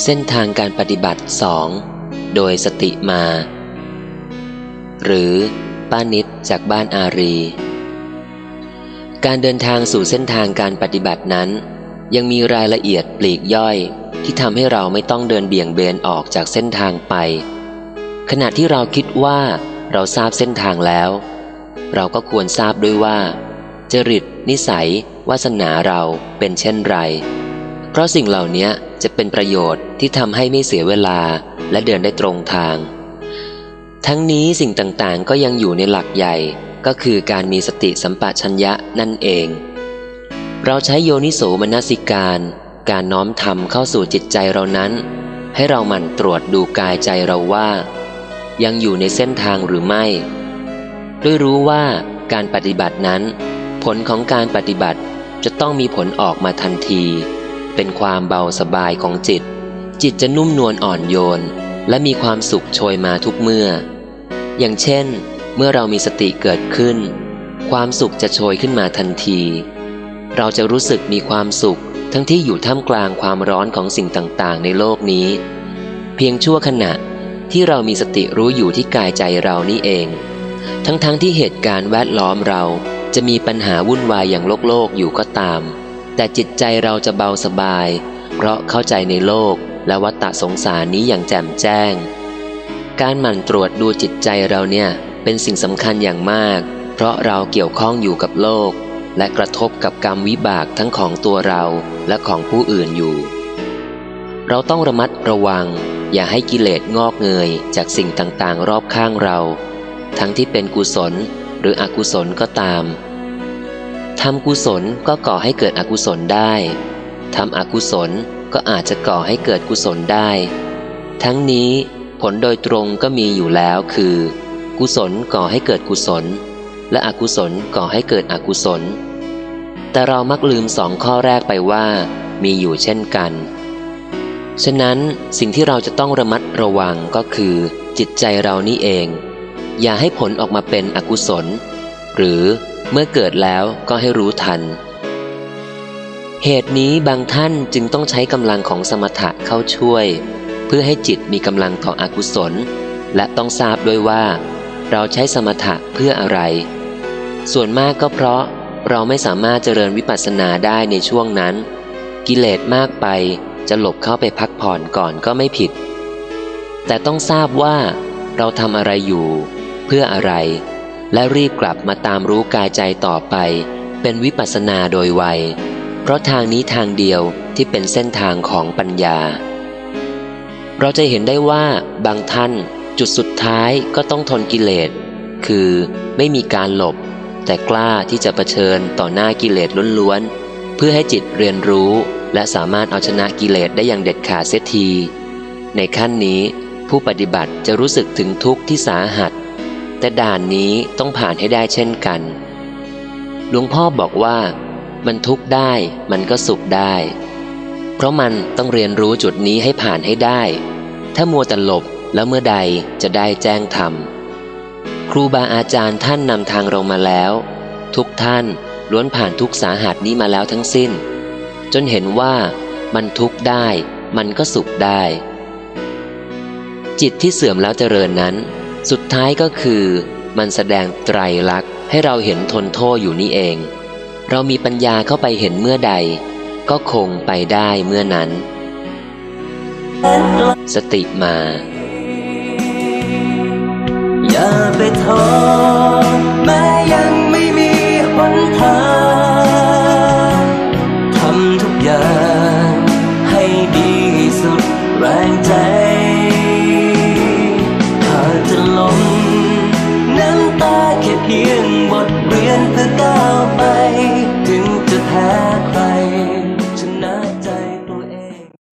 เส้นทางการปฏิบัติสองโดยสติมา หรือป้านิดจากบ้านอารี การเดินทางสู่เส้นทางการปฏิบัตินั้น ยังมีรายละเอียดปลีกย่อยที่ทำให้เราไม่ต้องเดินเบี่ยงเบนออกจากเส้นทางไป ขณะที่เราคิดว่าเราทราบเส้นทางแล้ว เราก็ควรทราบด้วยว่า จริต นิสัยวาสนาเราเป็นเช่นไร เพราะสิ่งเหล่านี้จะเป็นประโยชน์ที่ทำให้ไม่เสียเวลาและเดินได้ตรงทาง ทั้งนี้สิ่งต่างๆก็ยังอยู่ในหลักใหญ่ก็คือการมีสติสัมปชัญญะนั่นเอง เราใช้โยนิโสมนสิการ การน้อมธรรมเข้าสู่จิตใจเรานั้น ให้เราหมั่นตรวจดูกายใจเราว่า ยังอยู่ในเส้นทางหรือไม่ด้วยรู้ว่าการปฏิบัตินั้น ผลของการปฏิบัติจะต้องมีผลออกมาทันที เป็นความเบาสบายของจิต จิตจะนุ่มนวลอ่อนโยน และมีความสุขโชยมาทุกเมื่อ อย่างเช่น เมื่อเรามีสติเกิดขึ้น ความสุขจะโชยขึ้นมาทันที เราจะรู้สึกมีความสุข ทั้งที่อยู่ท่ามกลางความร้อนของสิ่งต่างๆ ในโลกนี้ เพียงชั่วขณะที่เรามีสติรู้อยู่ที่กายใจเรานี่เอง ทั้งๆทที่เหตุการณ์แวดล้อมเราจะมีปัญหาวุ่นวายอย่างโลกโลกอยู่ก็ตาม แต่จิตใจเราจะเบาสบาย เพราะเข้าใจในโลกและวัฏฏะสงสารนี้อย่างแจ่มแจ้ง การหมั่นตรวจดูจิตใจเราเนี่ยเป็นสิ่งสำคัญอย่างมาก เพราะเราเกี่ยวข้องอยู่กับโลก และกระทบกับกรรมวิบากทั้งของตัวเราและของผู้อื่นอยู่ เราต้องระมัดระวัง อย่าให้กิเลสงอกเงยจากสิ่งต่างๆ รอบข้างเรา ทั้งที่เป็นกุศลหรืออกุศลก็ตาม ทำกุศลก็ก่อให้เกิดอกุศลได้ทำอกุศลก็อาจจะก่อให้เกิดกุศลได้ ทั้งนี้ผลโดยตรงก็มีอยู่แล้วคือ กุศลก่อให้เกิดกุศล และอกุศลก่อให้เกิดอกุศล แต่เรามักลืมสองข้อแรกไปว่ามีอยู่เช่นกัน ฉะนั้นสิ่งที่เราจะต้องระมัดระวังก็คือ จิตใจเรานี่เอง อย่าให้ผลออกมาเป็นอกุศล หรือ เมื่อเกิดแล้วก็ให้รู้ทัน เหตุนี้บางท่านจึงต้องใช้กำลังของสมถะเข้าช่วย เพื่อให้จิตมีกำลังต่ออกุศล และต้องทราบด้วยว่า เราใช้สมถะเพื่ออะไร ส่วนมากก็เพราะเราไม่สามารถเจริญวิปัสสนาได้ในช่วงนั้น กิเลสมากไปจะหลบเข้าไปพักผ่อนก่อนก็ไม่ผิด แต่ต้องทราบว่าเราทำอะไรอยู่ เพื่ออะไร และรีบกลับมาตามรู้กายใจต่อไป เป็นวิปัสสนาโดยไว เพราะทางนี้ทางเดียวที่เป็นเส้นทางของปัญญา เราจะเห็นได้ว่าบางท่านจุดสุดท้ายก็ต้องทนกิเลส คือไม่มีการหลบ แต่กล้าที่จะะเผชิญต่อหน้ากิเลสล้วนๆ เพื่อให้จิตเรียนรู้ และสามารถเอาชนะกิเลสได้อย่างเด็ดขาดเสียที ในขั้นนี้ผู้ปฏิบัติจะรู้สึกถึงทุกข์ที่สาหัส แต่ด่านนี้ต้องผ่านให้ได้เช่นกัน หลวงพ่อบอกว่า มันทุกข์ได้มันก็สุขได้ เพราะมันต้องเรียนรู้จุดนี้ให้ผ่านให้ได้ ถ้ามัวแต่หลบแล้วเมื่อใดจะได้แจ้งธรรมครูบาอาจารย์ท่านนำทางเรามาแล้ว ทุกท่านล้วนผ่านทุกสาหัสนี้มาแล้วทั้งสิ้น จนเห็นว่ามันทุกข์ได้ มันก็สุขได้ จิตที่เสื่อมแล้วเจริญนั้น สุดท้ายก็คือมันแสดงไตรลักษณ์ให้เราเห็นทนโทษอยู่นี่เอง เรามีปัญญาเข้าไปเห็นเมื่อใด ก็คงไปได้เมื่อนั้น สติมา จะลมน้ำ